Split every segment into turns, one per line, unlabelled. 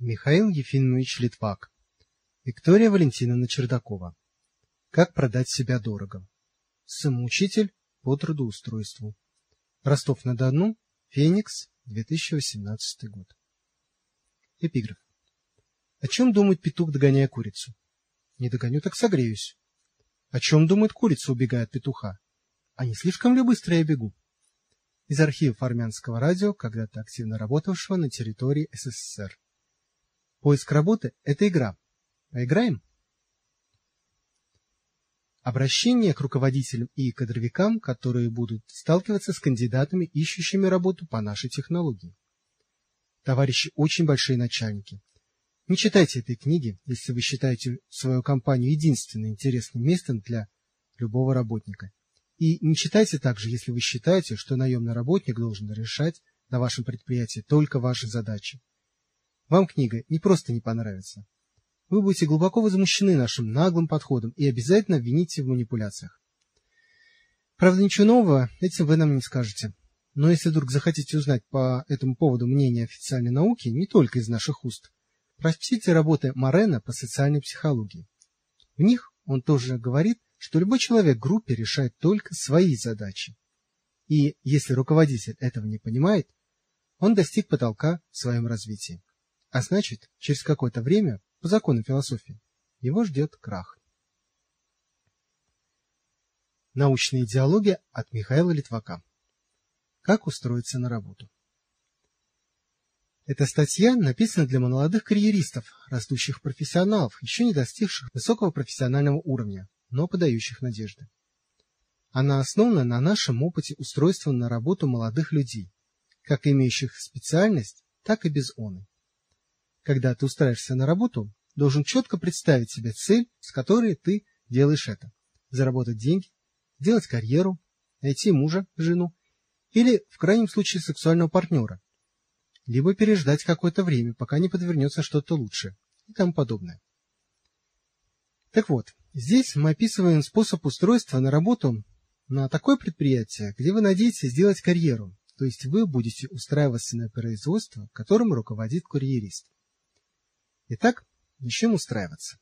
Михаил Ефимович Литвак. Виктория Валентиновна Чердакова. Как продать себя дорого. Самоучитель по трудоустройству. Ростов-на-Дону, Феникс, 2018 год. Эпиграф. О чем думает петух, догоняя курицу? Не догоню, так согреюсь. О чем думает курица, убегая от петуха? А не слишком ли быстро я бегу? Из архивов армянского радио, когда-то активно работавшего на территории СССР. Поиск работы – это игра. Поиграем? Обращение к руководителям и кадровикам, которые будут сталкиваться с кандидатами, ищущими работу по нашей технологии. Товарищи очень большие начальники. Не читайте этой книги, если вы считаете свою компанию единственным интересным местом для любого работника. И не читайте также, если вы считаете, что наемный работник должен решать на вашем предприятии только ваши задачи. Вам книга не просто не понравится. Вы будете глубоко возмущены нашим наглым подходом и обязательно обвините в манипуляциях. Правда, ничего нового этим вы нам не скажете. Но если вдруг захотите узнать по этому поводу мнение официальной науки, не только из наших уст, прочтите работы Морена по социальной психологии. В них он тоже говорит, что любой человек в группе решает только свои задачи. И если руководитель этого не понимает, он достиг потолка в своем развитии. А значит, через какое-то время, по закону философии, его ждет крах. Научная идеология от Михаила Литвака. Как устроиться на работу? Эта статья написана для молодых карьеристов, растущих профессионалов, еще не достигших высокого профессионального уровня, но подающих надежды. Она основана на нашем опыте устройства на работу молодых людей, как имеющих специальность, так и без оны. Когда ты устраиваешься на работу, должен четко представить себе цель, с которой ты делаешь это. Заработать деньги, сделать карьеру, найти мужа, жену или, в крайнем случае, сексуального партнера. Либо переждать какое-то время, пока не подвернется что-то лучше и тому подобное. Так вот, здесь мы описываем способ устройства на работу на такое предприятие, где вы надеетесь сделать карьеру, то есть вы будете устраиваться на производство, которым руководит карьерист. Итак, начнем устраиваться.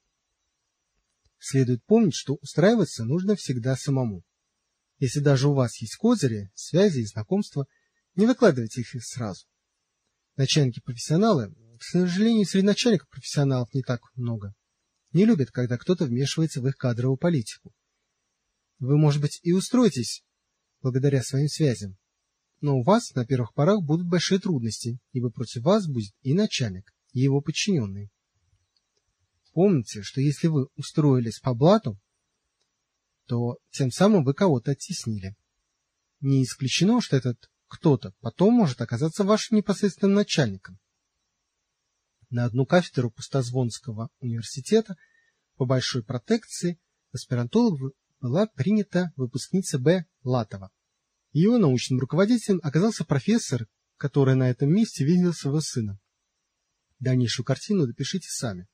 Следует помнить, что устраиваться нужно всегда самому. Если даже у вас есть козыри, связи и знакомства, не выкладывайте их сразу. Начальники-профессионалы, к сожалению, среди начальников профессионалов не так много, не любят, когда кто-то вмешивается в их кадровую политику. Вы, может быть, и устроитесь благодаря своим связям, но у вас на первых порах будут большие трудности, ибо против вас будет и начальник, и его подчиненные. Помните, что если вы устроились по блату, то тем самым вы кого-то оттеснили. Не исключено, что этот кто-то потом может оказаться вашим непосредственным начальником. На одну кафедру Пустозвонского университета по большой протекции в аспирантуру была принята выпускница Б. Латова. Ее научным руководителем оказался профессор, который на этом месте видел своего сына. Дальнейшую картину допишите сами.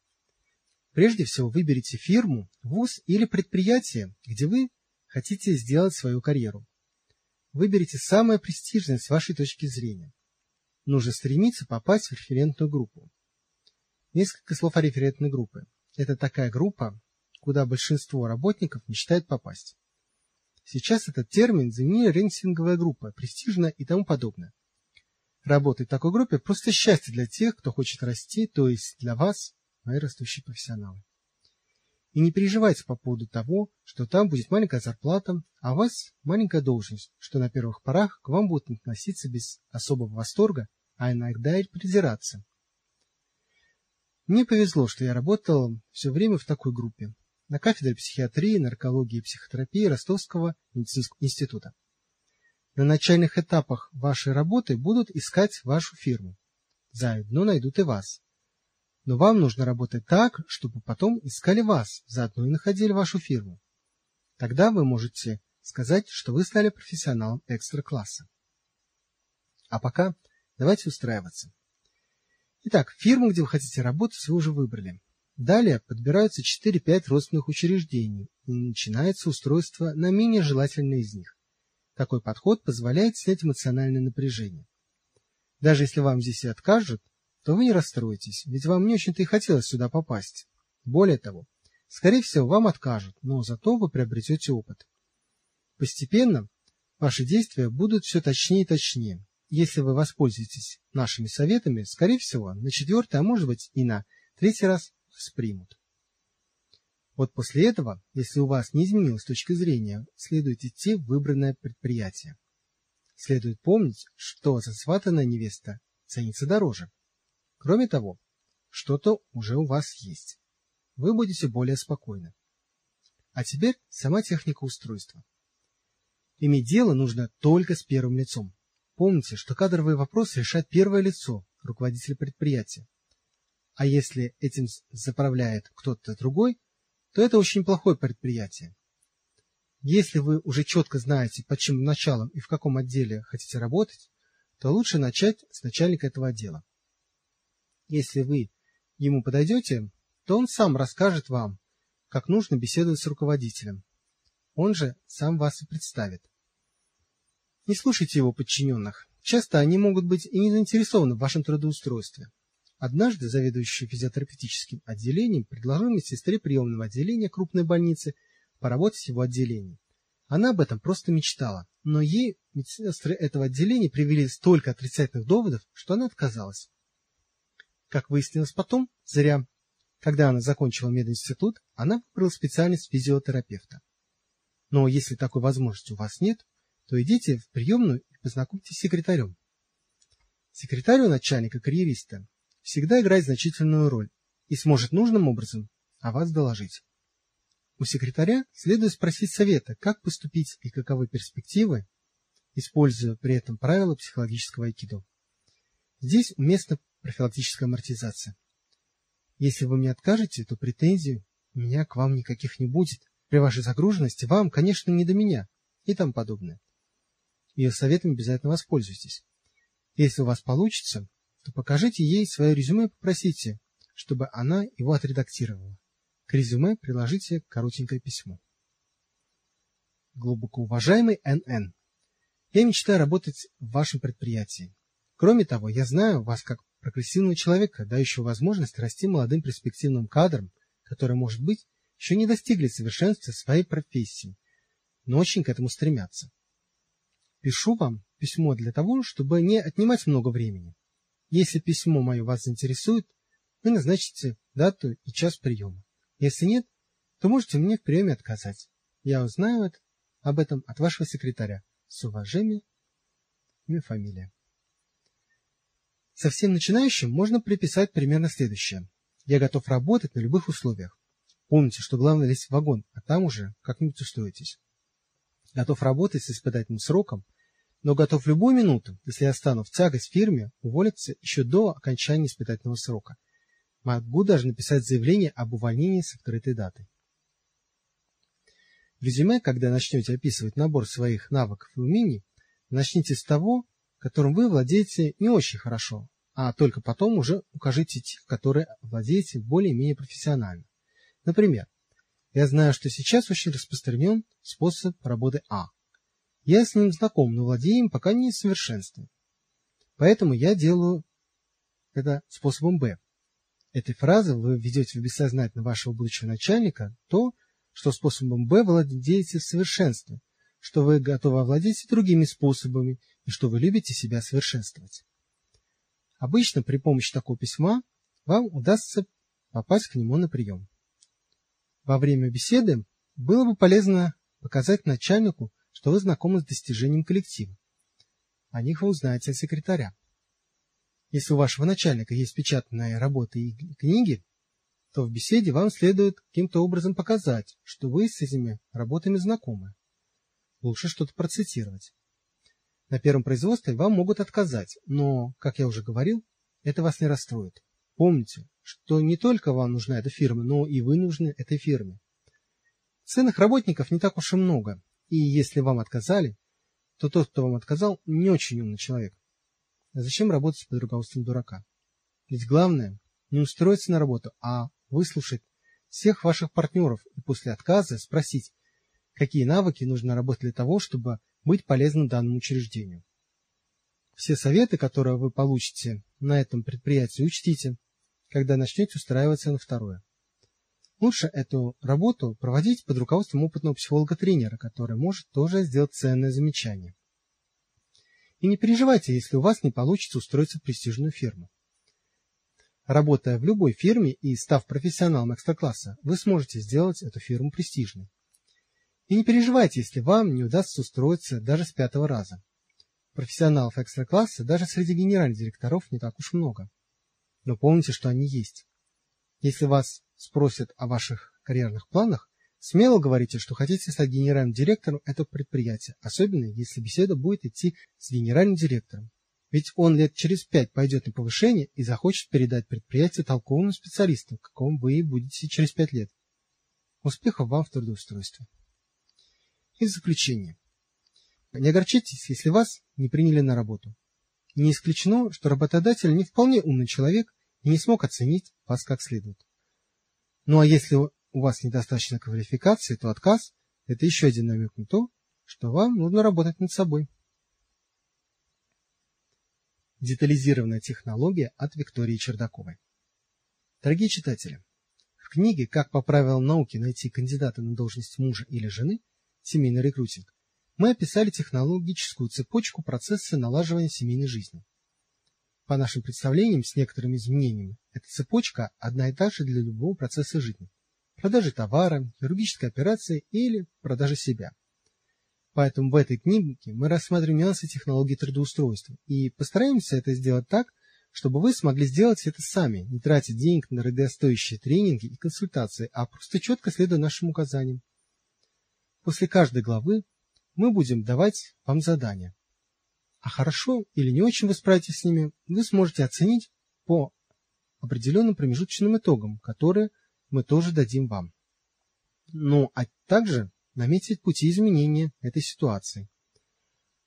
Прежде всего выберите фирму, вуз или предприятие, где вы хотите сделать свою карьеру. Выберите самое престижное с вашей точки зрения. Нужно стремиться попасть в референтную группу. Несколько слов о референтной группе. Это такая группа, куда большинство работников мечтает попасть. Сейчас этот термин заменили рейтинговая группа, престижная и тому подобное. Работать в такой группе просто счастье для тех, кто хочет расти, то есть для вас, мои растущие профессионалы. И не переживайте по поводу того, что там будет маленькая зарплата, а у вас маленькая должность, что на первых порах к вам будут относиться без особого восторга, а иногда и придираться. Мне повезло, что я работал все время в такой группе, на кафедре психиатрии, наркологии и психотерапии Ростовского медицинского института. На начальных этапах вашей работы будут искать вашу фирму. Заодно найдут и вас. Но вам нужно работать так, чтобы потом искали вас, заодно и находили вашу фирму. Тогда вы можете сказать, что вы стали профессионалом экстра-класса. А пока давайте устраиваться. Итак, фирму, где вы хотите работать, вы уже выбрали. Далее подбираются 4-5 родственных учреждений и начинается устройство на менее желательное из них. Такой подход позволяет снять эмоциональное напряжение. Даже если вам здесь и откажут, то вы не расстроитесь, ведь вам не очень-то и хотелось сюда попасть. Более того, скорее всего, вам откажут, но зато вы приобретете опыт. Постепенно ваши действия будут все точнее и точнее. Если вы воспользуетесь нашими советами, скорее всего, на четвертый, а может быть и на третий раз вас примут. Вот после этого, если у вас не изменилась точка зрения, следует идти в выбранное предприятие. Следует помнить, что засватанная невеста ценится дороже. Кроме того, что-то уже у вас есть. Вы будете более спокойны. А теперь сама техника устройства. Иметь дело нужно только с первым лицом. Помните, что кадровый вопрос решает первое лицо, руководитель предприятия. А если этим заправляет кто-то другой, то это очень плохое предприятие. Если вы уже четко знаете, под чем началом и в каком отделе хотите работать, то лучше начать с начальника этого отдела. Если вы ему подойдете, то он сам расскажет вам, как нужно беседовать с руководителем. Он же сам вас и представит. Не слушайте его подчиненных. Часто они могут быть и не заинтересованы в вашем трудоустройстве. Однажды заведующий физиотерапевтическим отделением предложил медсестре приемного отделения крупной больницы поработать в его отделении. Она об этом просто мечтала, но ей медсестры этого отделения привели столько отрицательных доводов, что она отказалась. Как выяснилось потом, зря. Когда она закончила мединститут, она выбрала специальность физиотерапевта. Но если такой возможности у вас нет, то идите в приемную и познакомьтесь с секретарем. Секретарь у начальника-карьериста всегда играет значительную роль и сможет нужным образом о вас доложить. У секретаря следует спросить совета, как поступить и каковы перспективы, используя при этом правила психологического айкидо. Здесь уместна профилактическая амортизация. Если вы мне откажете, то претензий у меня к вам никаких не будет. При вашей загруженности вам, конечно, не до меня и тому подобное. Ее советом обязательно воспользуйтесь. Если у вас получится, то покажите ей свое резюме и попросите, чтобы она его отредактировала. К резюме приложите коротенькое письмо. Глубоко уважаемый НН, я мечтаю работать в вашем предприятии. Кроме того, я знаю вас как прогрессивного человека, дающего возможность расти молодым перспективным кадрам, которые, может быть, еще не достигли совершенства своей профессии, но очень к этому стремятся. Пишу вам письмо для того, чтобы не отнимать много времени. Если письмо мое вас заинтересует, вы назначите дату и час приема. Если нет, то можете мне в приеме отказать. Я узнаю это, об этом от вашего секретаря. С уважением, имя, фамилия. Совсем начинающим можно приписать примерно следующее. Я готов работать на любых условиях. Помните, что главное лезть в вагон, а там уже как-нибудь устроитесь. Готов работать с испытательным сроком но готов в любую минуту, если я стану в тягость фирме, уволиться еще до окончания испытательного срока. Могу даже написать заявление об увольнении с открытой датой. В резюме, когда начнете описывать набор своих навыков и умений, начните с того, которым вы владеете не очень хорошо, а только потом уже укажите тех, которые владеете более-менее профессионально. Например, я знаю, что сейчас очень распространен способ работы А – я с ним знаком, но владею им пока не в совершенстве. Поэтому я делаю это способом Б. Этой фразы вы введете в бессознательно вашего будущего начальника то, что способом Б владеете в совершенстве, что вы готовы овладеть другими способами, и что вы любите себя совершенствовать. Обычно при помощи такого письма вам удастся попасть к нему на прием. Во время беседы было бы полезно показать начальнику, что вы знакомы с достижением коллектива. О них вы узнаете от секретаря. Если у вашего начальника есть печатные работы и книги, то в беседе вам следует каким-то образом показать, что вы с этими работами знакомы. Лучше что-то процитировать. На первом производстве вам могут отказать, но, как я уже говорил, это вас не расстроит. Помните, что не только вам нужна эта фирма, но и вы нужны этой фирме. Ценных работников не так уж и много, и если вам отказали, то тот, кто вам отказал, не очень умный человек. А зачем работать под руководством дурака? Ведь главное не устроиться на работу, а выслушать всех ваших партнеров и после отказа спросить, какие навыки нужно работать для того, чтобы быть полезным данному учреждению. Все советы, которые вы получите на этом предприятии, учтите, когда начнете устраиваться на второе. Лучше эту работу проводить под руководством опытного психолога-тренера, который может тоже сделать ценное замечание. И не переживайте, если у вас не получится устроиться в престижную фирму. Работая в любой фирме и став профессионалом экстра-класса, вы сможете сделать эту фирму престижной. И не переживайте, если вам не удастся устроиться даже с пятого раза. Профессионалов экстра-класса даже среди генеральных директоров не так уж много. Но помните, что они есть. Если вас спросят о ваших карьерных планах, смело говорите, что хотите стать генеральным директором этого предприятия, особенно если беседа будет идти с генеральным директором. Ведь он лет через пять пойдет на повышение и захочет передать предприятие толковому специалисту, каком вы и будете через пять лет. Успехов вам в трудоустройстве. И заключение. Не огорчайтесь, если вас не приняли на работу. Не исключено, что работодатель не вполне умный человек и не смог оценить вас как следует. Ну а если у вас недостаточно квалификации, то отказ – это еще один намек на то, что вам нужно работать над собой. Детализированная технология от Виктории Чердаковой. Дорогие читатели, в книге «Как по правилам науки найти кандидата на должность мужа или жены. Семейный рекрутинг» мы описали технологическую цепочку процесса налаживания семейной жизни. По нашим представлениям, с некоторыми изменениями, эта цепочка одна и та же для любого процесса жизни. Продажи товара, хирургической операции или продажи себя. Поэтому в этой книге мы рассматриваем нюансы технологии трудоустройства и постараемся это сделать так, чтобы вы смогли сделать это сами, не тратя денег на дорогостоящие тренинги и консультации, а просто четко следуя нашим указаниям. После каждой главы мы будем давать вам задания. А хорошо или не очень вы справитесь с ними, вы сможете оценить по определенным промежуточным итогам, которые мы тоже дадим вам. Ну, а также наметить пути изменения этой ситуации.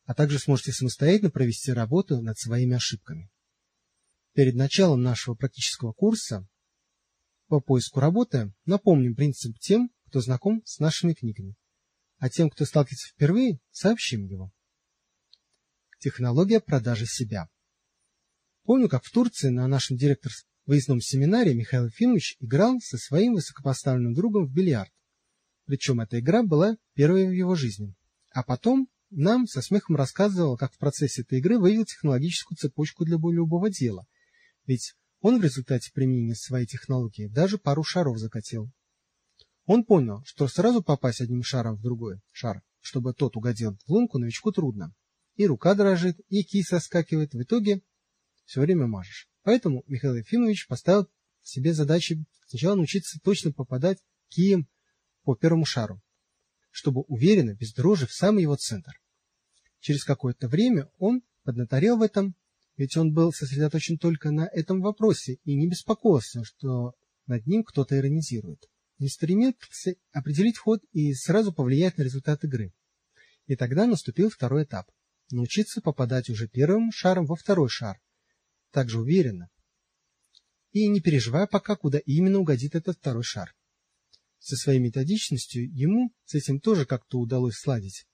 А также сможете самостоятельно провести работу над своими ошибками. Перед началом нашего практического курса по поиску работы напомним принцип тем, кто знаком с нашими книгами, а тем, кто сталкивается впервые, сообщим его. Технология продажи себя. Помню, как в Турции на нашем директорском выездном семинаре Михаил Ефимович играл со своим высокопоставленным другом в бильярд. Причем эта игра была первой в его жизни. А потом нам со смехом рассказывал, как в процессе этой игры вывел технологическую цепочку для любого дела. Ведь он в результате применения своей технологии даже пару шаров закатил. Он понял, что сразу попасть одним шаром в другой шар, чтобы тот угодил в лунку, новичку трудно и рука дрожит, и кисть соскакивает. В итоге все время мажешь. Поэтому Михаил Ефимович поставил себе задачу сначала научиться точно попадать кием по первому шару, чтобы уверенно, без дрожи, в самый его центр. Через какое-то время он поднаторел в этом, ведь он был сосредоточен только на этом вопросе и не беспокоился, что над ним кто-то иронизирует. Стремился определить ход и сразу повлиять на результат игры. И тогда наступил второй этап научиться попадать уже первым шаром во второй шар, также уверенно, и не переживая пока, куда именно угодит этот второй шар. Со своей методичностью ему с этим тоже как-то удалось сладить.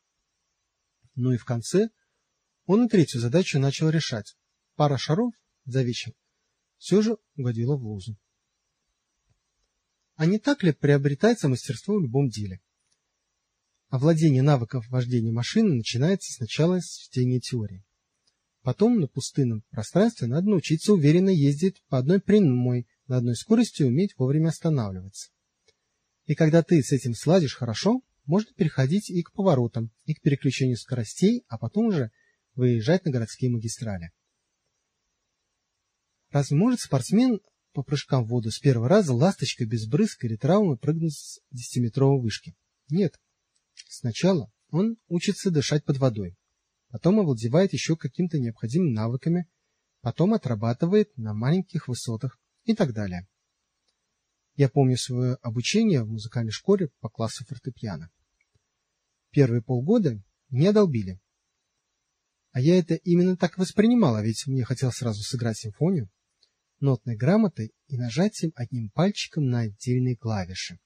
Ну и в конце он и третью задачу начал решать. Пара шаров за вечер все же угодила в лузу. А не так ли приобретается мастерство в любом деле? Овладение навыков вождения машины начинается сначала с чтения теории. Потом на пустынном пространстве надо научиться уверенно ездить по одной прямой, на одной скорости и уметь вовремя останавливаться. И когда ты с этим сладишь хорошо, можно переходить и к поворотам, и к переключению скоростей, а потом уже выезжать на городские магистрали. Разве может спортсмен по прыжкам в воду с первого раза ласточкой без брызг или травмы прыгнуть с десятиметровой вышки? Нет. Сначала он учится дышать под водой, потом овладевает еще какими-то необходимыми навыками, потом отрабатывает на маленьких высотах и так далее. Я помню свое обучение в музыкальной школе по классу фортепиано. Первые полгода не долбили. А я это именно так воспринимала, ведь мне хотелось сразу сыграть симфонию, нотной грамотой и нажатием одним пальчиком на отдельные клавиши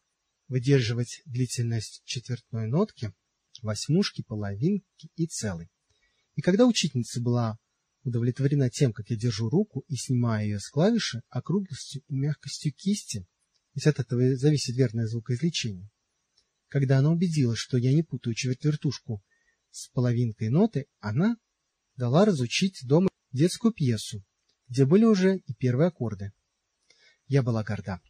выдерживать длительность четвертной нотки, восьмушки, половинки и целой. И когда учительница была удовлетворена тем, как я держу руку и снимаю ее с клавиши округлостью и мягкостью кисти, ведь от этого зависит верное звукоизвлечение. Когда она убедилась, что я не путаю четвертушку с половинкой ноты, она дала разучить дома детскую пьесу, где были уже и первые аккорды. Я была горда.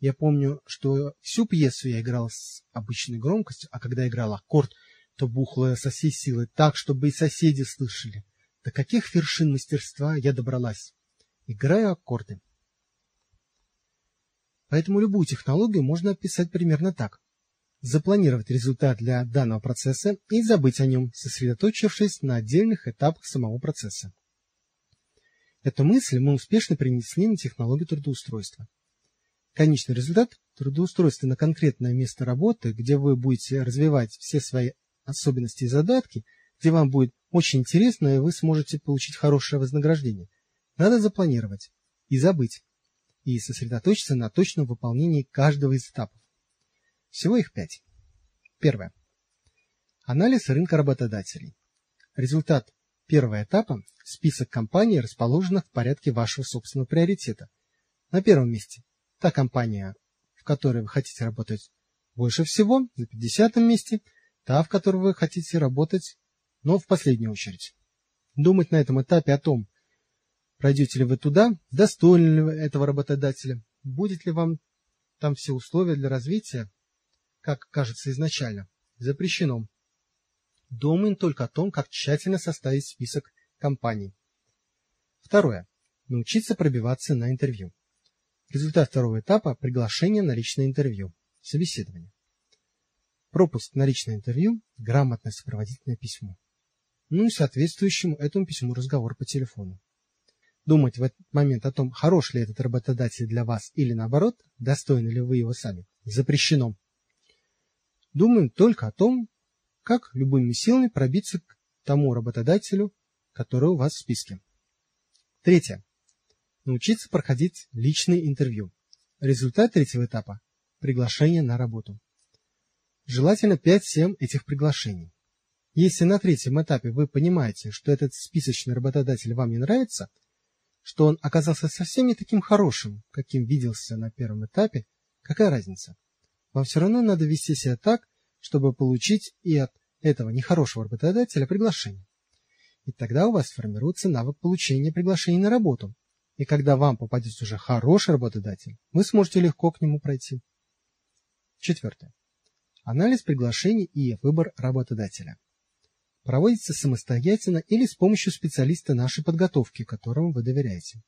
Я помню, что всю пьесу я играл с обычной громкостью, а когда играл аккорд, то бухла со всей силы так, чтобы и соседи слышали. До каких вершин мастерства я добралась? Играю аккорды. Поэтому любую технологию можно описать примерно так. Запланировать результат для данного процесса и забыть о нем, сосредоточившись на отдельных этапах самого процесса. Эту мысль мы успешно принесли на технологию трудоустройства. Конечный результат – трудоустройство на конкретное место работы, где вы будете развивать все свои особенности и задатки, где вам будет очень интересно, и вы сможете получить хорошее вознаграждение. Надо запланировать и забыть, и сосредоточиться на точном выполнении каждого из этапов. Всего их пять. Первое. Анализ рынка работодателей. Результат первого этапа – список компаний, расположенных в порядке вашего собственного приоритета. На первом месте – та компания, в которой вы хотите работать больше всего, на 50 месте – та, в которой вы хотите работать, но в последнюю очередь. Думать на этом этапе о том, пройдете ли вы туда, достойны ли вы этого работодателя, будет ли вам там все условия для развития, как кажется изначально, запрещено. Думаем только о том, как тщательно составить список компаний. Второе. Научиться пробиваться на интервью. Результат второго этапа – приглашение на личное интервью, собеседование пропуск на личное интервью, грамотное сопроводительное письмо. Ну и соответствующему этому письму разговор по телефону. Думать в этот момент о том, хорош ли этот работодатель для вас или наоборот, достойны ли вы его сами, запрещено. Думаем только о том, как любыми силами пробиться к тому работодателю, который у вас в списке. Третье. Научиться проходить личные интервью. Результат третьего этапа – приглашение на работу. Желательно 5-7 этих приглашений. Если на третьем этапе вы понимаете, что этот списочный работодатель вам не нравится, что он оказался совсем не таким хорошим, каким виделся на первом этапе, какая разница? Вам все равно надо вести себя так, чтобы получить и от этого нехорошего работодателя приглашение. И тогда у вас формируется навык получения приглашений на работу. И когда вам попадется уже хороший работодатель, вы сможете легко к нему пройти. Четвертое. Анализ приглашений и выбор работодателя. Проводится самостоятельно или с помощью специалиста нашей подготовки, которому вы доверяете.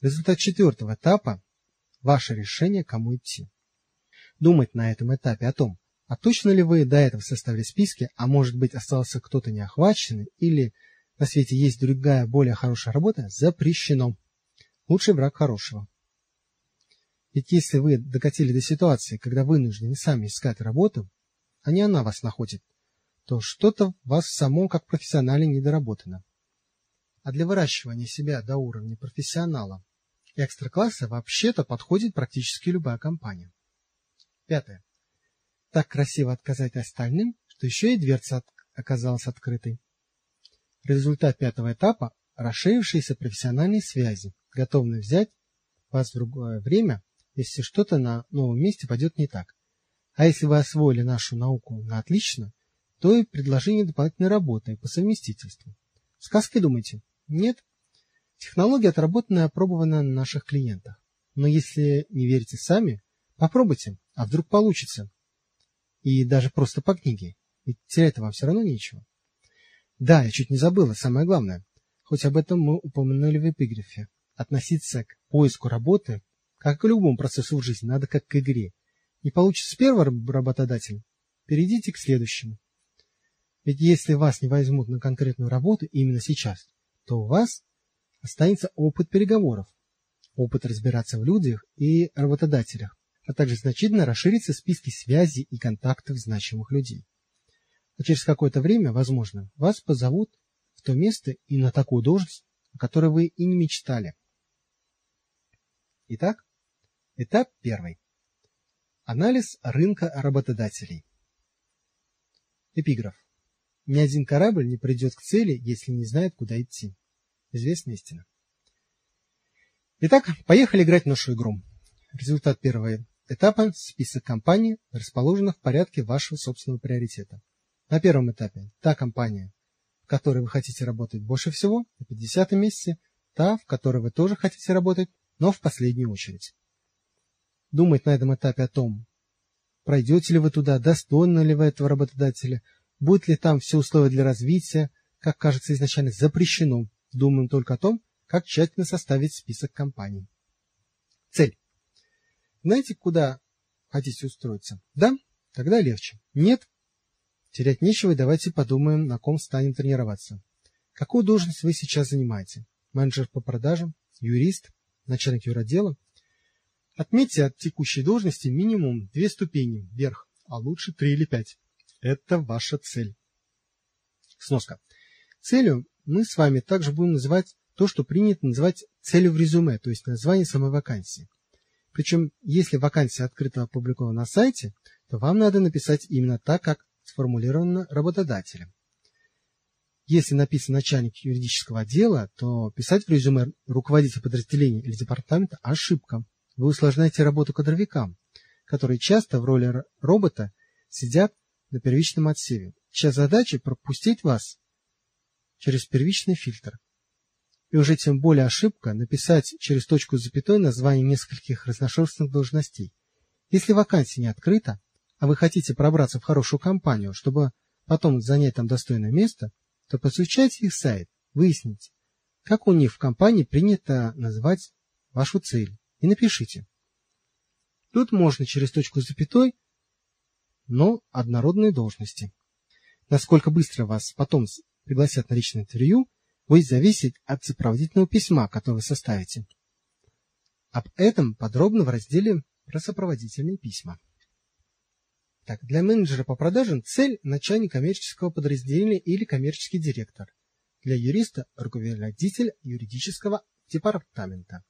Результат четвертого этапа – ваше решение, кому идти. Думать на этом этапе о том, а точно ли вы до этого составили списки, а может быть остался кто-то неохваченный, или на свете есть другая, более хорошая работа, запрещено. Лучший враг хорошего. Ведь если вы докатили до ситуации, когда вынуждены сами искать работу, а не она вас находит, то что-то в вас самом как профессионале недоработано. А для выращивания себя до уровня профессионала экстра-класса вообще-то подходит практически любая компания. Пятое. Так красиво отказать остальным, что еще и дверца от... оказалась открытой. Результат пятого этапа – расширившиеся профессиональные связи, готовные взять вас в другое время если что-то на новом месте пойдет не так. А если вы освоили нашу науку на отлично, то и предложение дополнительной работы по совместительству. Сказки думаете? Нет. Технология отработана и опробована на наших клиентах. Но если не верите сами, попробуйте, а вдруг получится. И даже просто по книге, ведь терять вам все равно нечего. Да, я чуть не забыла, самое главное, хоть об этом мы упомянули в эпиграфе, относиться к поиску работы как к любому процессу в жизни, надо как к игре. Не получится с первого работодателя, перейдите к следующему. Ведь если вас не возьмут на конкретную работу именно сейчас, то у вас останется опыт переговоров, опыт разбираться в людях и работодателях, а также значительно расширятся списки связей и контактов значимых людей. А через какое-то время, возможно, вас позовут в то место и на такую должность, о которой вы и не мечтали. Итак, Этап первый. Анализ рынка работодателей. Эпиграф. Ни один корабль не придет к цели, если не знает, куда идти. Известная истина. Итак, поехали играть в нашу игру. Результат первого этапа – список компаний, расположенных в порядке вашего собственного приоритета. На первом этапе та компания, в которой вы хотите работать больше всего, на 50 месте, та, в которой вы тоже хотите работать, но в последнюю очередь. Думать на этом этапе о том, пройдете ли вы туда, достойны ли вы этого работодателя, будет ли там все условия для развития, как кажется изначально, запрещено. Думаем только о том, как тщательно составить список компаний. Цель. Знаете, куда хотите устроиться? Да? Тогда легче. Нет? Терять нечего, и давайте подумаем, на ком станем тренироваться. Какую должность вы сейчас занимаете? Менеджер по продажам? Юрист? Начальник юротдела? Отметьте от текущей должности минимум две ступени вверх, а лучше три или пять. Это ваша цель. Сноска. Целью мы с вами также будем называть то, что принято называть целью в резюме, то есть название самой вакансии. Причем, если вакансия открыта опубликована на сайте, то вам надо написать именно так, как сформулировано работодателем. Если написан начальник юридического отдела, то писать в резюме руководитель подразделения или департамента – ошибка. Вы усложняете работу кадровикам, которые часто в роли робота сидят на первичном отсеве. Чья задача – пропустить вас через первичный фильтр. И уже тем более ошибка написать через точку с запятой название нескольких разношерстных должностей. Если вакансия не открыта, а вы хотите пробраться в хорошую компанию, чтобы потом занять там достойное место, то посвящайте их сайт, выясните, как у них в компании принято называть вашу цель, и напишите. Тут можно через точку с запятой, но однородные должности. Насколько быстро вас потом пригласят на личное интервью – будет зависеть от сопроводительного письма, которое вы составите. Об этом подробно в разделе про сопроводительные письма. Так, для менеджера по продажам цель – начальник коммерческого подразделения или коммерческий директор. Для юриста – руководитель юридического департамента.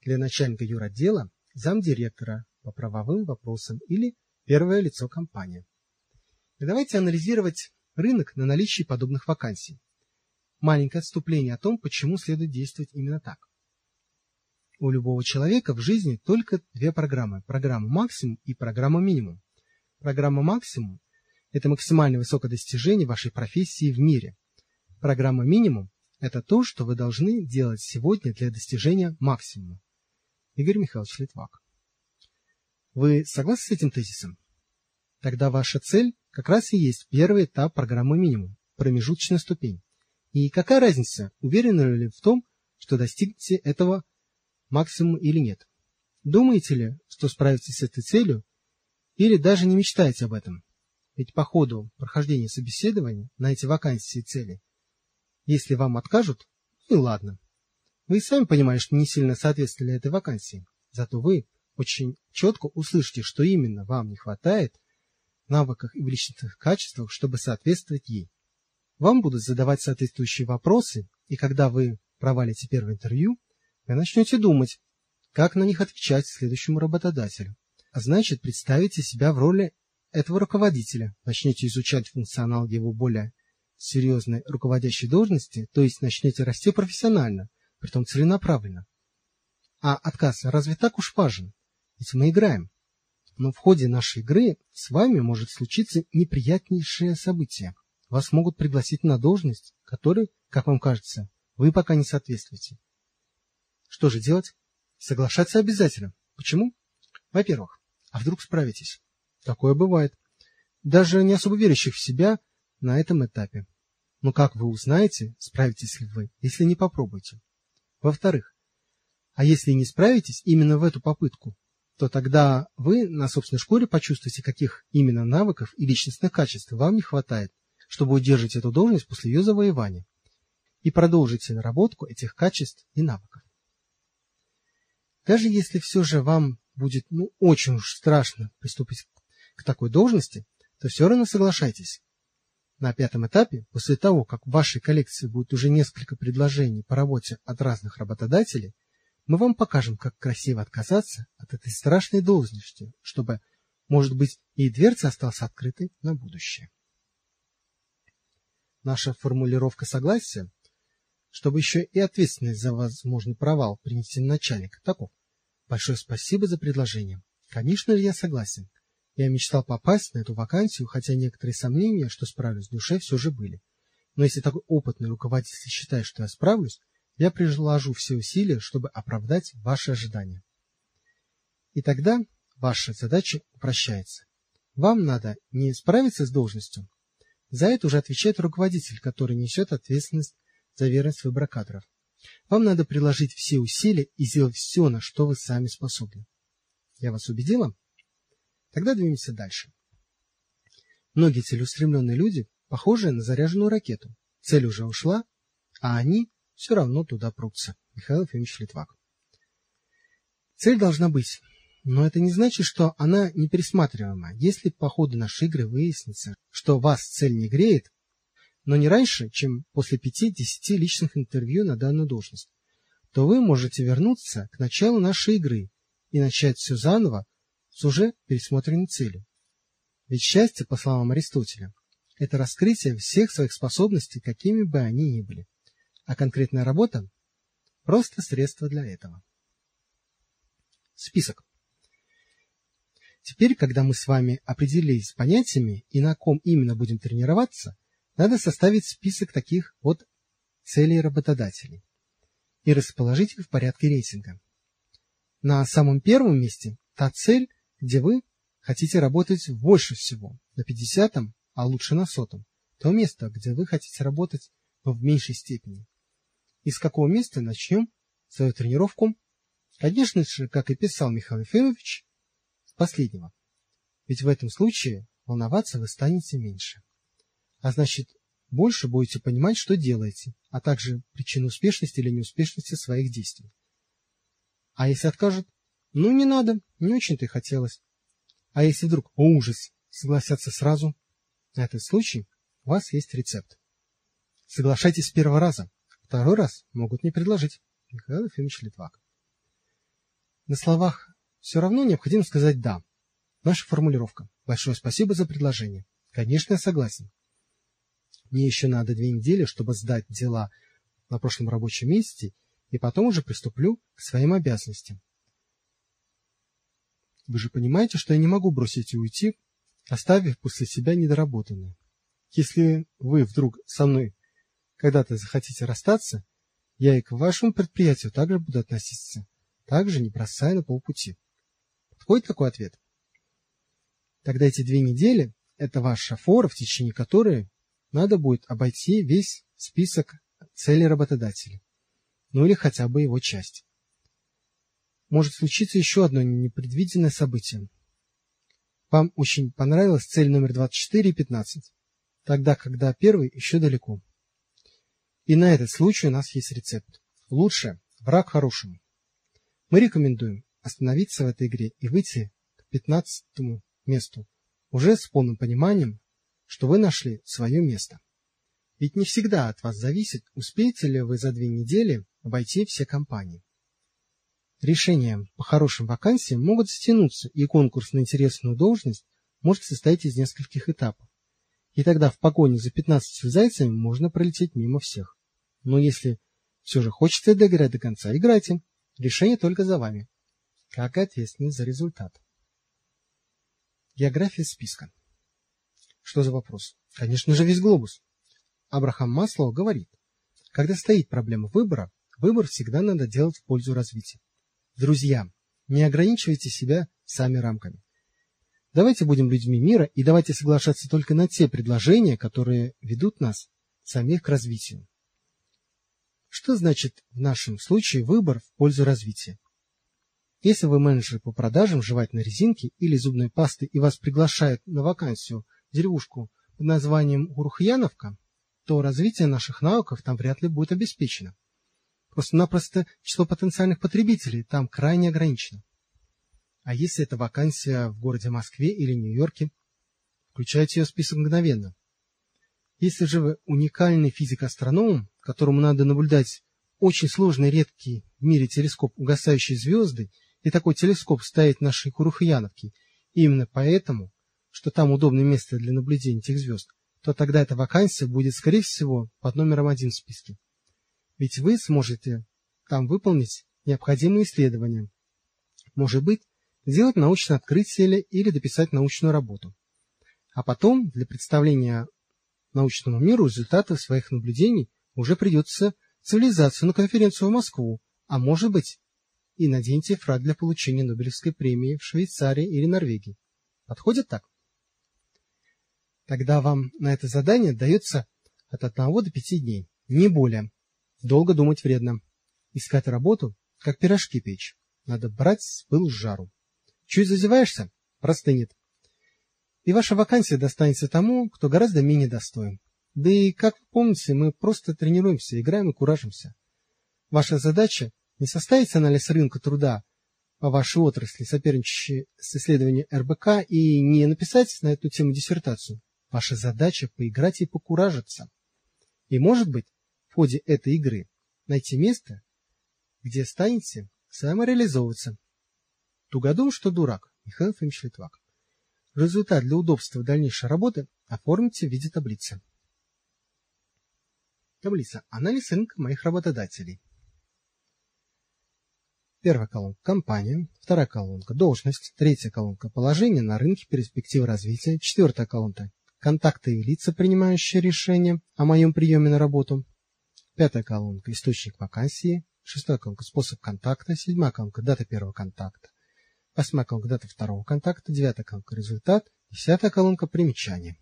Для начальника юротдела – замдиректора по правовым вопросам или первое лицо компании. И давайте анализировать рынок на наличие подобных вакансий маленькое отступление о том, почему следует действовать именно так. У любого человека в жизни только две программы. Программа максимум и программа минимум. Программа максимум – это максимально высокое достижение вашей профессии в мире. Программа минимум – это то, что вы должны делать сегодня для достижения максимума. Игорь Михайлович Литвак. Вы согласны с этим тезисом? Тогда ваша цель как раз и есть первый этап программы минимум, промежуточная ступень. И какая разница, уверены ли в том, что достигнете этого максимума или нет? Думаете ли, что справитесь с этой целью, или даже не мечтаете об этом? Ведь по ходу прохождения собеседования на эти вакансии и цели, если вам откажут, ну и ладно. Вы и сами понимаете, что не сильно соответствовали этой вакансии. Зато вы очень четко услышите, что именно вам не хватает навыках и в личностных качествах, чтобы соответствовать ей. Вам будут задавать соответствующие вопросы, и когда вы провалите первое интервью, вы начнете думать, как на них отвечать следующему работодателю. А значит, представите себя в роли этого руководителя, начнете изучать функционал его более серьезной руководящей должности, то есть начнете расти профессионально, притом целенаправленно. А отказ разве так уж важен? Ведь мы играем. Но в ходе нашей игры с вами может случиться неприятнейшее событие вас могут пригласить на должность, которой, как вам кажется, вы пока не соответствуете. Что же делать? Соглашаться обязательно. Почему? Во-первых, а вдруг справитесь? Такое бывает. Даже не особо верящих в себя на этом этапе. Но как вы узнаете, справитесь ли вы, если не попробуете? Во-вторых, а если не справитесь именно в эту попытку, то тогда вы на собственной шкуре почувствуете, каких именно навыков и личностных качеств вам не хватает чтобы удержать эту должность после ее завоевания и продолжить наработку этих качеств и навыков. Даже если все же вам будет ну, очень уж страшно приступить к такой должности, то все равно соглашайтесь. На пятом этапе, после того, как в вашей коллекции будет уже несколько предложений по работе от разных работодателей, мы вам покажем, как красиво отказаться от этой страшной должности, чтобы, может быть, и дверца осталась открытой на будущее наша формулировка согласия, чтобы еще и ответственность за возможный провал принести на начальника. Таков. Большое спасибо за предложение. Конечно же, я согласен. Я мечтал попасть на эту вакансию, хотя некоторые сомнения, что справлюсь в душе, все же были. Но если такой опытный руководитель считает, что я справлюсь, я приложу все усилия, чтобы оправдать ваши ожидания. И тогда ваша задача упрощается. Вам надо не справиться с должностью. За это уже отвечает руководитель, который несет ответственность за верность выбора кадров. Вам надо приложить все усилия и сделать все, на что вы сами способны. Я вас убедила? Тогда двинемся дальше. Многие целеустремленные люди похожи на заряженную ракету. Цель уже ушла, а они все равно туда прутся. Михаил Ефимович Литвак. Цель должна быть, но это не значит, что она не пересматриваема. Если по ходу нашей игры выяснится, что вас цель не греет, но не раньше, чем после 5-10 личных интервью на данную должность, то вы можете вернуться к началу нашей игры и начать все заново с уже пересмотренной целью. Ведь счастье, по словам Аристотеля, это раскрытие всех своих способностей, какими бы они ни были а конкретная работа – просто средство для этого. Список. Теперь, когда мы с вами определились с понятиями и на ком именно будем тренироваться, надо составить список таких вот целей работодателей и расположить их в порядке рейтинга. На самом первом месте та цель, где вы хотите работать больше всего, на 50 а лучше на сотом. То место, где вы хотите работать, но в меньшей степени. И с какого места начнем свою тренировку? Конечно же, как и писал Михаил Ефимович, последнего. Ведь в этом случае волноваться вы станете меньше. А значит, больше будете понимать, что делаете, а также причину успешности или неуспешности своих действий. А если откажут? Ну, не надо, не очень-то и хотелось. А если вдруг, о ужас, согласятся сразу? На этот случай у вас есть рецепт. Соглашайтесь с первого раза. Второй раз могут не предложить. Михаил Ефимович Литвак. На словах все равно необходимо сказать «да». Наша формулировка. Большое спасибо за предложение. Конечно, я согласен. Мне еще надо две недели, чтобы сдать дела на прошлом рабочем месте, и потом уже приступлю к своим обязанностям. Вы же понимаете, что я не могу бросить и уйти, оставив после себя недоработанное. Если вы вдруг со мной когда-то захотите расстаться, я и к вашему предприятию также буду относиться, также не бросая на полпути. Подходит такой ответ? Тогда эти две недели – это ваша фора, в течение которой надо будет обойти весь список целей работодателя, ну или хотя бы его часть. Может случиться еще одно непредвиденное событие. Вам очень понравилась цель номер 24 и 15, тогда, когда первый еще далеко. И на этот случай у нас есть рецепт. Лучше враг хорошему. Мы рекомендуем остановиться в этой игре и выйти к пятнадцатому месту, уже с полным пониманием, что вы нашли свое место. Ведь не всегда от вас зависит, успеете ли вы за две недели обойти все компании. Решения по хорошим вакансиям могут затянуться, и конкурс на интересную должность может состоять из нескольких этапов. И тогда в погоне за 15 зайцами можно пролететь мимо всех. Но если все же хочется доиграть до конца, играйте. Решение только за вами. Как и ответственность за результат. География списка. Что за вопрос? Конечно же, весь глобус. Абрахам Маслоу говорит, когда стоит проблема выбора, выбор всегда надо делать в пользу развития. Друзья, не ограничивайте себя сами рамками. Давайте будем людьми мира и давайте соглашаться только на те предложения, которые ведут нас самих к развитию. Что значит в нашем случае выбор в пользу развития? Если вы менеджер по продажам жевательной резинки или зубной пасты и вас приглашают на вакансию в деревушку под названием Гурухьяновка, то развитие наших навыков там вряд ли будет обеспечено. Просто-напросто число потенциальных потребителей там крайне ограничено. А если это вакансия в городе Москве или Нью-Йорке, включайте ее в список мгновенно. Если же вы уникальный физик-астроном, которому надо наблюдать очень сложный редкий в мире телескоп угасающей звезды, и такой телескоп ставить в нашей Курухаяновке именно поэтому, что там удобное место для наблюдения этих звезд, то тогда эта вакансия будет, скорее всего, под номером один в списке. Ведь вы сможете там выполнить необходимые исследования. Может быть, сделать научное открытие или дописать научную работу. А потом для представления научному миру результатов своих наблюдений уже придется цивилизацию на конференцию в Москву, а может быть и наденьте фраг для получения Нобелевской премии в Швейцарии или Норвегии. Подходит так? Тогда вам на это задание дается от одного до пяти дней, не более. Долго думать вредно. Искать работу, как пирожки печь. Надо брать с пылу с жару. Чуть зазеваешься – простынет. И ваша вакансия достанется тому, кто гораздо менее достоин. Да и, как вы помните, мы просто тренируемся, играем и куражимся. Ваша задача – не составить анализ рынка труда по вашей отрасли, соперничающей с исследованием РБК, и не написать на эту тему диссертацию. Ваша задача – поиграть и покуражиться. И, может быть, в ходе этой игры найти место, где станете самореализовываться. Тугодум, что дурак, Михаил Ефимович Литвак. Результат для удобства дальнейшей работы оформите в виде таблицы. Таблица. Анализ рынка моих работодателей. Первая колонка – компания, вторая колонка – должность, третья колонка – положение на рынке, перспективы развития, четвертая колонка – контакты и лица, принимающие решения о моем приеме на работу, пятая колонка – источник вакансии, шестая колонка – способ контакта, седьмая колонка – дата первого контакта, Восьмая колонка дата второго контакта, девятая колонка результат, десятая колонка примечания.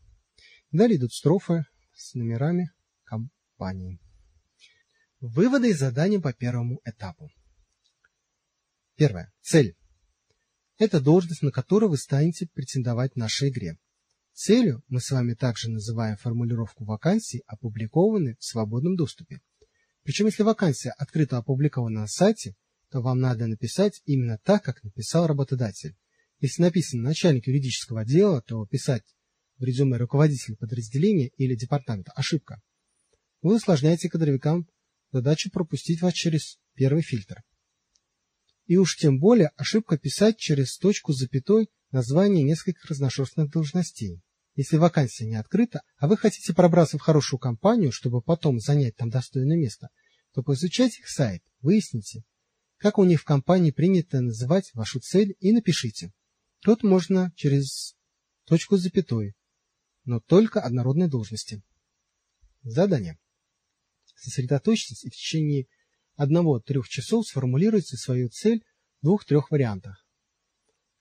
Далее идут строфы с номерами компании. Выводы из задания по первому этапу. Первое. Цель. Это должность, на которую вы станете претендовать в нашей игре. Целью мы с вами также называем формулировку вакансий, опубликованной в свободном доступе. Причем, если вакансия открыто опубликована на сайте, то вам надо написать именно так, как написал работодатель. Если написано начальник юридического отдела, то писать в резюме руководитель подразделения или департамента – ошибка. Вы усложняете кадровикам задачу пропустить вас через первый фильтр. И уж тем более ошибка писать через точку с запятой название нескольких разношерстных должностей. Если вакансия не открыта, а вы хотите пробраться в хорошую компанию, чтобы потом занять там достойное место, то поизучайте их сайт, выясните, как у них в компании принято называть вашу цель, и напишите. Тут можно через точку с запятой, но только однородной должности. Задание. Сосредоточьтесь и в течение одного-трех часов сформулируйте свою цель в двух-трех вариантах.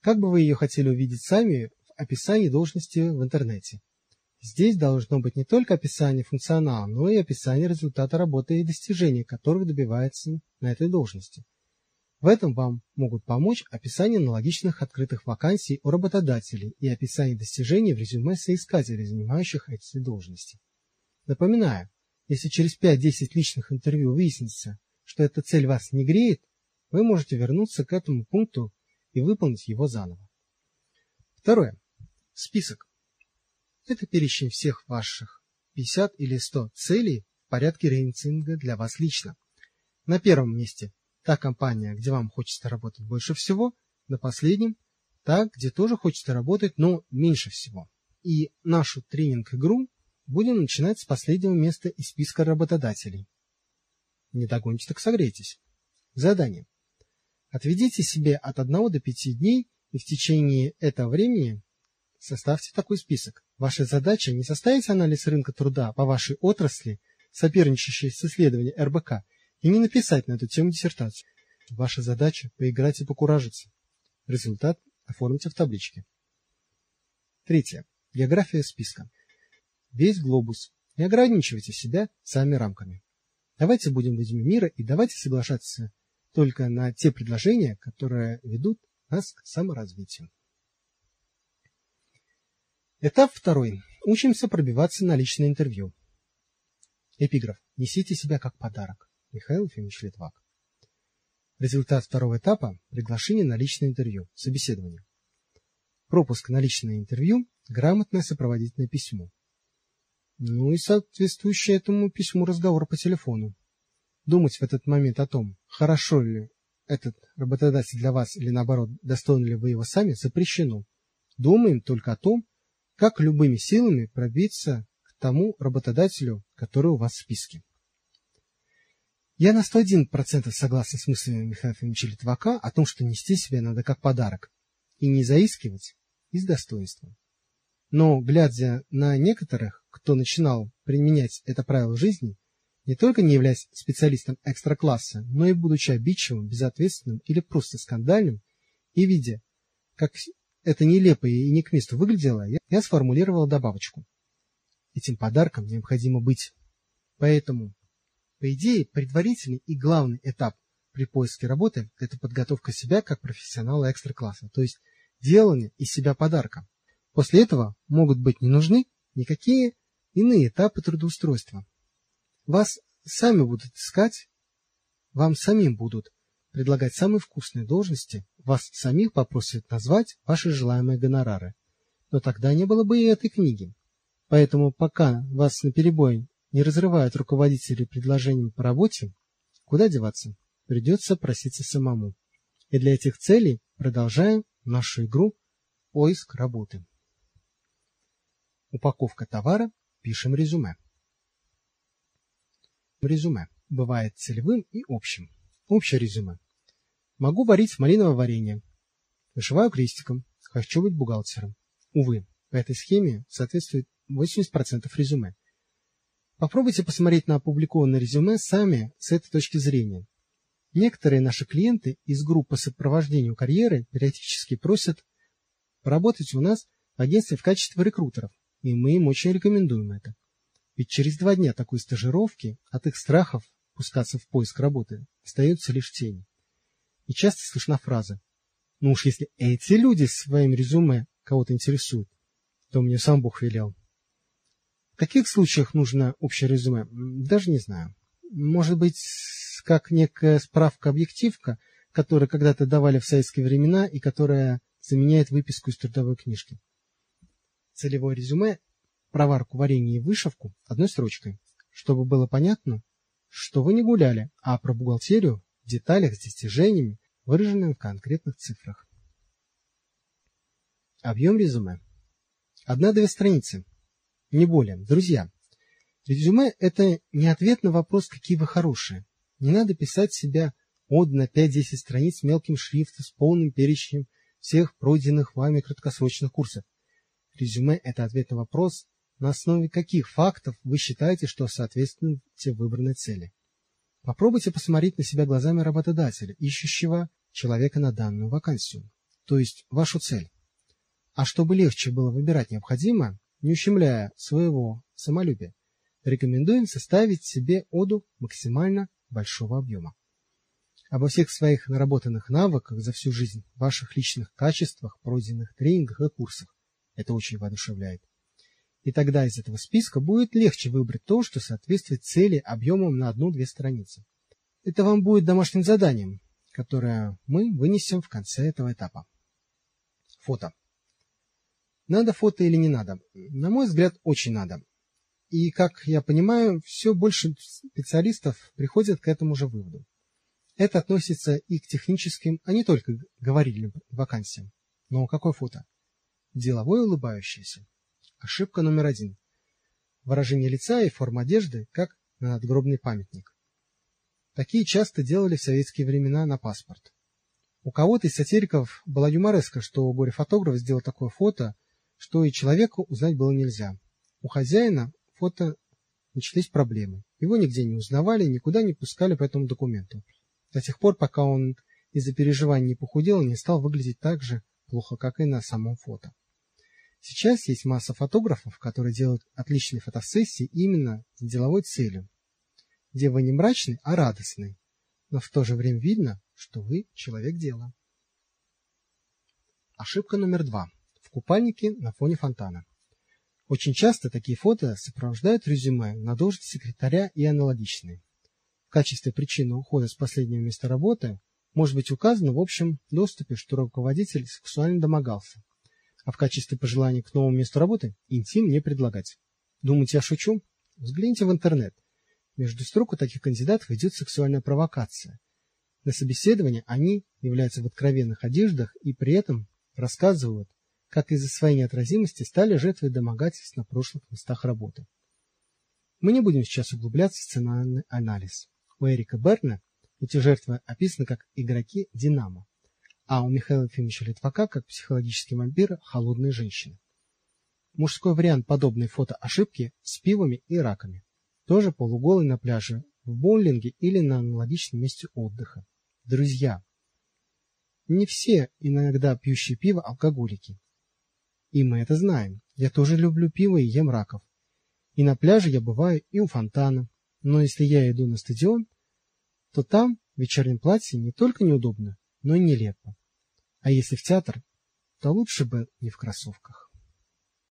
Как бы вы ее хотели увидеть сами в описании должности в интернете. Здесь должно быть не только описание функционала, но и описание результата работы и достижений, которых добивается на этой должности. В этом вам могут помочь описание аналогичных открытых вакансий у работодателей и описание достижений в резюме соискателей, занимающих эти должности. Напоминаю, если через 5-10 личных интервью выяснится, что эта цель вас не греет, вы можете вернуться к этому пункту и выполнить его заново. Второе. Список. Это перечень всех ваших 50 или 100 целей в порядке рейтинга для вас лично. На первом месте та компания, где вам хочется работать больше всего, на последнем та, где тоже хочется работать, но меньше всего. И нашу тренинг-игру будем начинать с последнего места из списка работодателей. Не догоните, так согрейтесь. Задание. Отведите себе от 1 до 5 дней и в течение этого времени составьте такой список. Ваша задача не составить анализ рынка труда по вашей отрасли, соперничающей с исследованием РБК, и не написать на эту тему диссертацию. Ваша задача – поиграть и покуражиться. Результат оформите в табличке. Третье. География списка. Весь глобус. Не ограничивайте себя сами рамками. Давайте будем людьми мира и давайте соглашаться только на те предложения, которые ведут нас к саморазвитию. Этап второй. Учимся пробиваться на личное интервью. Эпиграф. Несите себя как подарок. Михаил Ефимович Литвак. Результат второго этапа – приглашение на личное интервью, собеседование. Пропуск на личное интервью – грамотное сопроводительное письмо. Ну и соответствующий этому письму разговор по телефону. Думать в этот момент о том, хорошо ли этот работодатель для вас или наоборот, достойны ли вы его сами, запрещено. Думаем только о том, как любыми силами пробиться к тому работодателю, который у вас в списке. Я на 101% согласен с мыслями Михаила Фомича Литвака о том, что нести себя надо как подарок и не заискивать из достоинства. Но, глядя на некоторых, кто начинал применять это правило жизни, не только не являясь специалистом экстра-класса, но и будучи обидчивым, безответственным или просто скандальным, и видя, как это нелепо и не к месту выглядело, я, сформулировал добавочку. Этим подарком необходимо быть. Поэтому, по идее, предварительный и главный этап при поиске работы – это подготовка себя как профессионала экстра-класса, то есть делание из себя подарка. После этого могут быть не нужны никакие иные этапы трудоустройства. Вас сами будут искать, вам самим будут предлагать самые вкусные должности, вас самих попросят назвать ваши желаемые гонорары. Но тогда не было бы и этой книги. Поэтому пока вас на перебой не разрывают руководители предложением по работе, куда деваться? Придется проситься самому. И для этих целей продолжаем нашу игру «Поиск работы». Упаковка товара, пишем резюме. Резюме бывает целевым и общим. Общее резюме. Могу варить малиновое варенье. Вышиваю крестиком. Хочу быть бухгалтером. Увы, по этой схеме соответствует 80% резюме. Попробуйте посмотреть на опубликованное резюме сами с этой точки зрения. Некоторые наши клиенты из группы сопровождения карьеры периодически просят поработать у нас в агентстве в качестве рекрутеров, и мы им очень рекомендуем это. Ведь через два дня такой стажировки от их страхов пускаться в поиск работы остаются лишь тени. И часто слышна фраза «Ну уж если эти люди своим резюме кого-то интересуют, то мне сам Бог велел». В каких случаях нужно общее резюме? Даже не знаю. Может быть, как некая справка-объективка, которую когда-то давали в советские времена и которая заменяет выписку из трудовой книжки. Целевое резюме про варку, варенье и вышивку одной строчкой, чтобы было понятно, что вы не гуляли, а про бухгалтерию в деталях с достижениями, выраженными в конкретных цифрах. Объем резюме. Одна-две страницы. Не более. Друзья, резюме – это не ответ на вопрос, какие вы хорошие. Не надо писать себя от на 5-10 страниц мелким шрифтом с полным перечнем всех пройденных вами краткосрочных курсов. Резюме – это ответ на вопрос, на основе каких фактов вы считаете, что соответствуете выбранной цели. Попробуйте посмотреть на себя глазами работодателя, ищущего человека на данную вакансию, то есть вашу цель. А чтобы легче было выбирать необходимое, не ущемляя своего самолюбия, рекомендуем составить себе оду максимально большого объема. Обо всех своих наработанных навыках за всю жизнь, ваших личных качествах, пройденных тренингах и курсах. Это очень воодушевляет. И тогда из этого списка будет легче выбрать то, что соответствует цели объемом на одну-две страницы. Это вам будет домашним заданием, которое мы вынесем в конце этого этапа. Фото. Надо фото или не надо? На мой взгляд, очень надо. И, как я понимаю, все больше специалистов приходят к этому же выводу. Это относится и к техническим, а не только говорильным вакансиям. Но какое фото? Деловое улыбающееся. Ошибка номер один. Выражение лица и форма одежды, как на надгробный памятник. Такие часто делали в советские времена на паспорт. У кого-то из сатириков была юмореска, что горе-фотограф сделал такое фото, что и человеку узнать было нельзя. У хозяина фото начались проблемы. Его нигде не узнавали, никуда не пускали по этому документу. До тех пор, пока он из-за переживаний не похудел и не стал выглядеть так же плохо, как и на самом фото. Сейчас есть масса фотографов, которые делают отличные фотосессии именно с деловой целью, где вы не мрачный, а радостный, но в то же время видно, что вы человек дела. Ошибка номер два. В купальнике на фоне фонтана. Очень часто такие фото сопровождают резюме на должность секретаря и аналогичные. В качестве причины ухода с последнего места работы может быть указано в общем доступе, что руководитель сексуально домогался, а в качестве пожелания к новому месту работы интим не предлагать. Думаете, я шучу? Взгляните в интернет. Между строк у таких кандидатов идет сексуальная провокация. На собеседовании они являются в откровенных одеждах и при этом рассказывают, как из-за своей неотразимости стали жертвой домогательств на прошлых местах работы. Мы не будем сейчас углубляться в сценарный анализ. у Эрика Берна эти жертвы описаны как игроки «Динамо», а у Михаила Ефимовича Литвака как психологические вампиры «Холодные женщины». Мужской вариант подобной фотоошибки с пивами и раками. Тоже полуголый на пляже, в боулинге или на аналогичном месте отдыха. Друзья, не все иногда пьющие пиво алкоголики. И мы это знаем. Я тоже люблю пиво и ем раков. И на пляже я бываю, и у фонтана. Но если я иду на стадион, то там в вечернем платье не только неудобно, но и нелепо. А если в театр, то лучше бы не в кроссовках.